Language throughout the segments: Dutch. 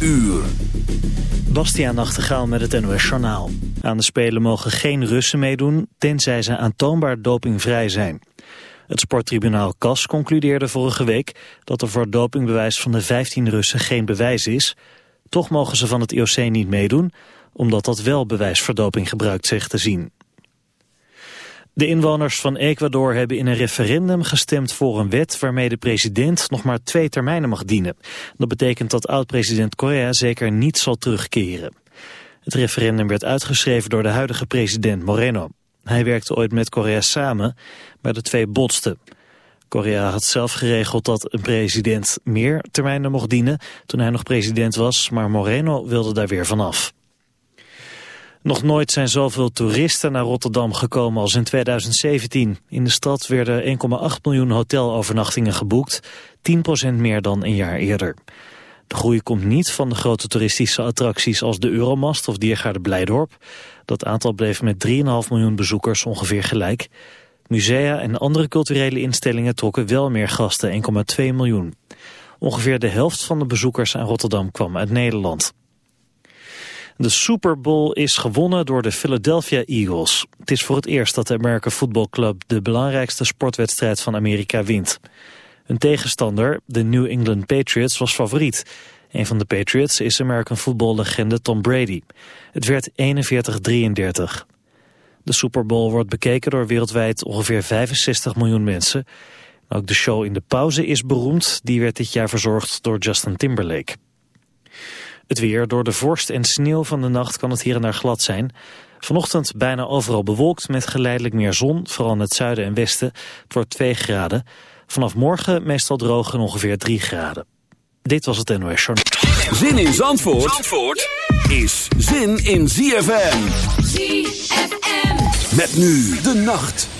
uur. Bastiaan Nachtegaal met het NOS Journaal. Aan de Spelen mogen geen Russen meedoen, tenzij ze aantoonbaar dopingvrij zijn. Het sporttribunaal CAS concludeerde vorige week dat er voor dopingbewijs van de 15 Russen geen bewijs is. Toch mogen ze van het IOC niet meedoen, omdat dat wel bewijs voor gebruikt zegt te zien. De inwoners van Ecuador hebben in een referendum gestemd voor een wet waarmee de president nog maar twee termijnen mag dienen. Dat betekent dat oud-president Correa zeker niet zal terugkeren. Het referendum werd uitgeschreven door de huidige president Moreno. Hij werkte ooit met Correa samen, maar de twee botsten. Correa had zelf geregeld dat een president meer termijnen mocht dienen toen hij nog president was, maar Moreno wilde daar weer vanaf. Nog nooit zijn zoveel toeristen naar Rotterdam gekomen als in 2017. In de stad werden 1,8 miljoen hotelovernachtingen geboekt, 10% meer dan een jaar eerder. De groei komt niet van de grote toeristische attracties als de Euromast of Diergaarde Blijdorp. Dat aantal bleef met 3,5 miljoen bezoekers ongeveer gelijk. Musea en andere culturele instellingen trokken wel meer gasten, 1,2 miljoen. Ongeveer de helft van de bezoekers aan Rotterdam kwam uit Nederland. De Super Bowl is gewonnen door de Philadelphia Eagles. Het is voor het eerst dat de American Football Club de belangrijkste sportwedstrijd van Amerika wint. Een tegenstander, de New England Patriots, was favoriet. Een van de Patriots is American football-legende Tom Brady. Het werd 41-33. De Super Bowl wordt bekeken door wereldwijd ongeveer 65 miljoen mensen. Ook de show in de pauze is beroemd. Die werd dit jaar verzorgd door Justin Timberlake. Het weer. Door de vorst en sneeuw van de nacht kan het hier en daar glad zijn. Vanochtend bijna overal bewolkt met geleidelijk meer zon, vooral in het zuiden en westen. Het wordt 2 graden. Vanaf morgen meestal droog en ongeveer 3 graden. Dit was het NOS Journal. Zin in Zandvoort, Zandvoort is zin in ZFM. ZFM. Met nu de nacht.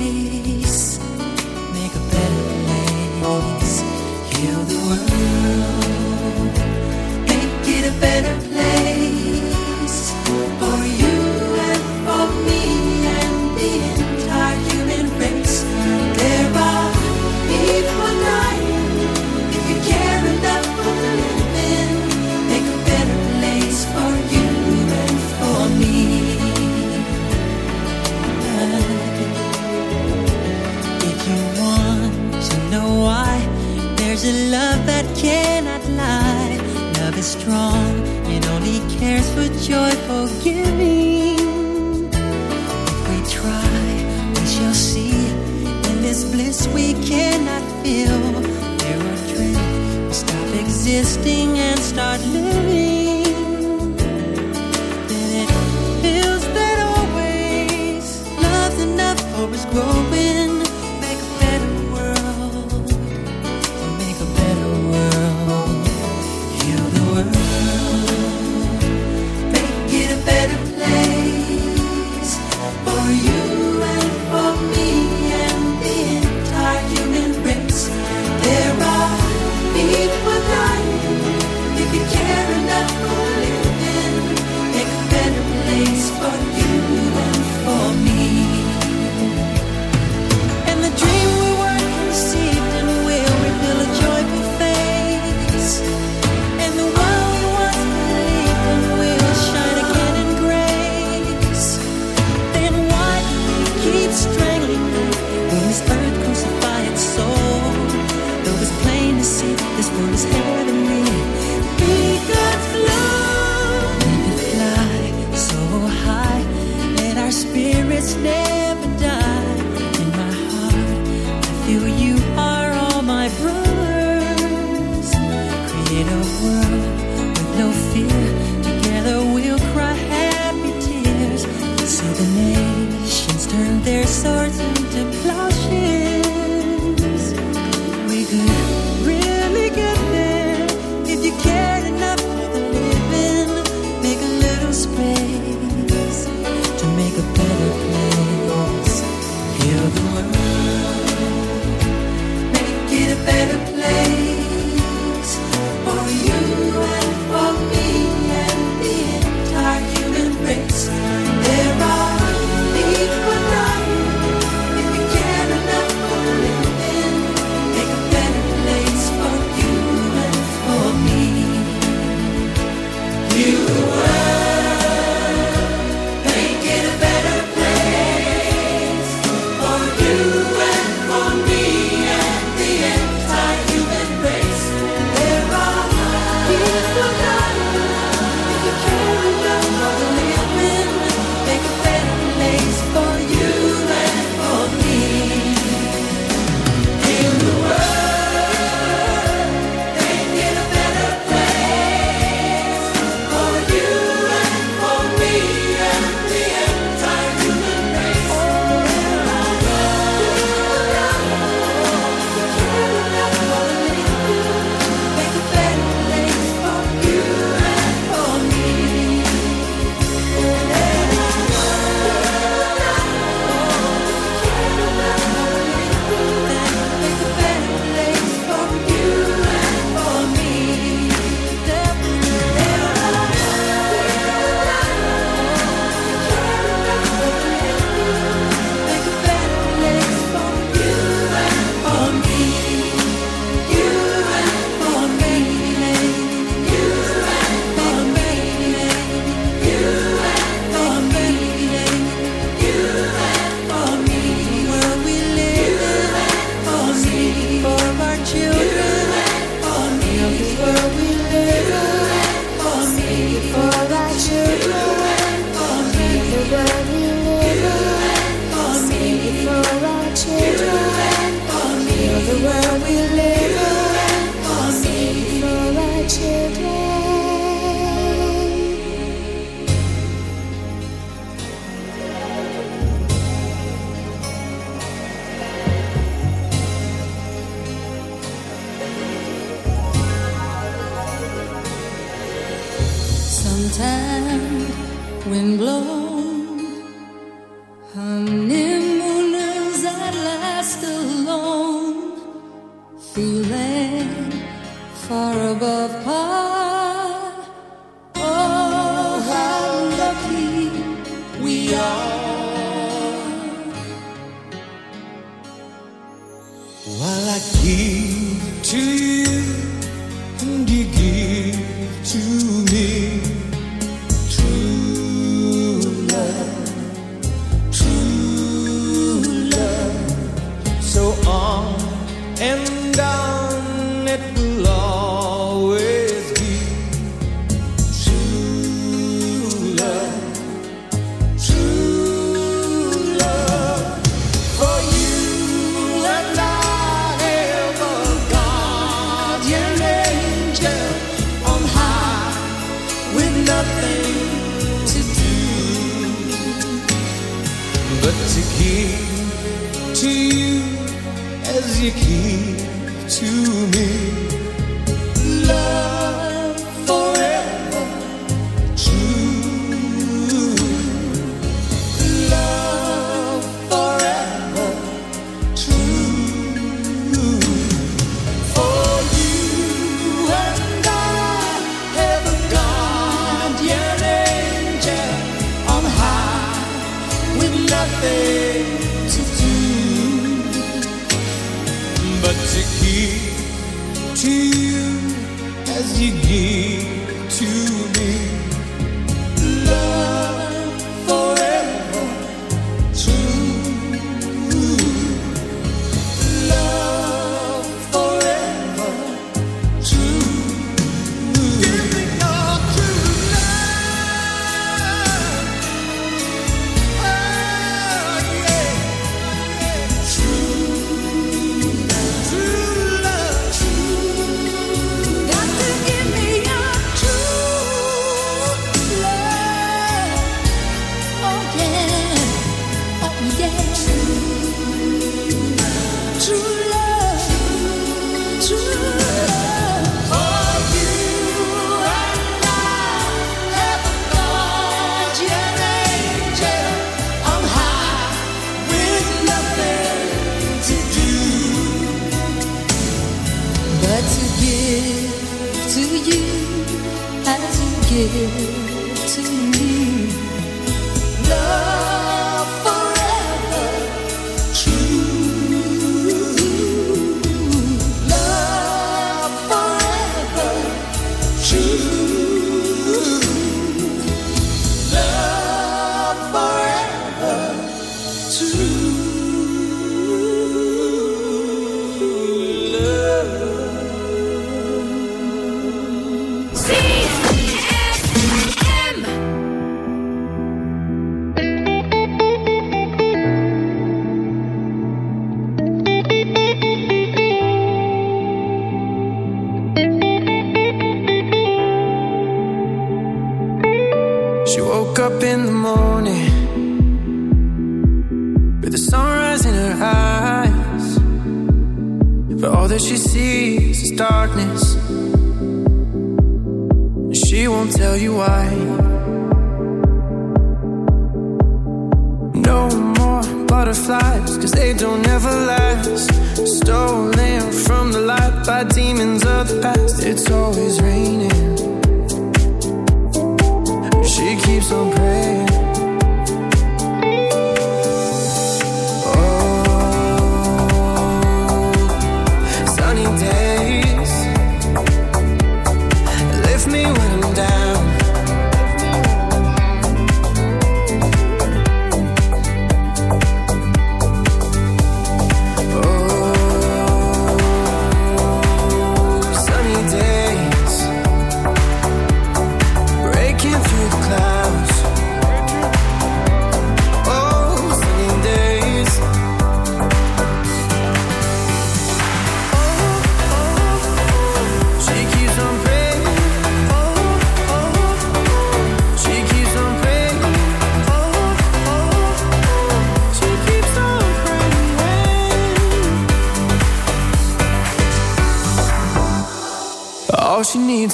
you.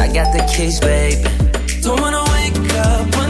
I got the keys, baby. Don't wanna wake up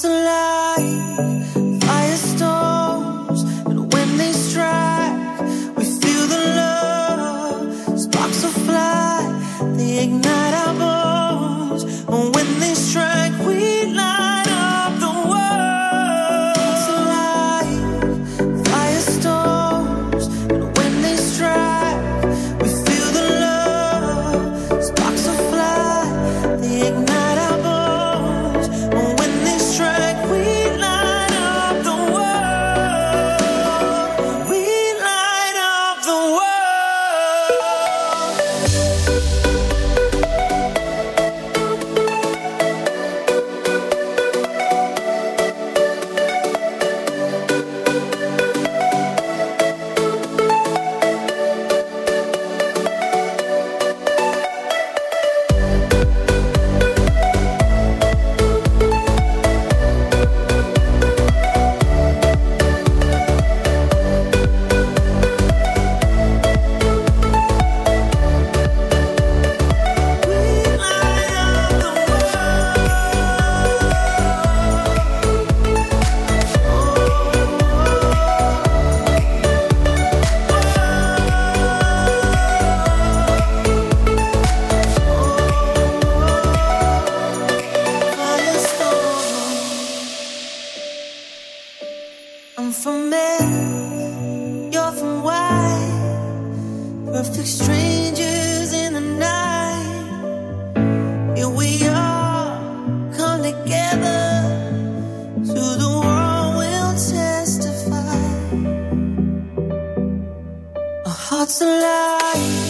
sunlight life.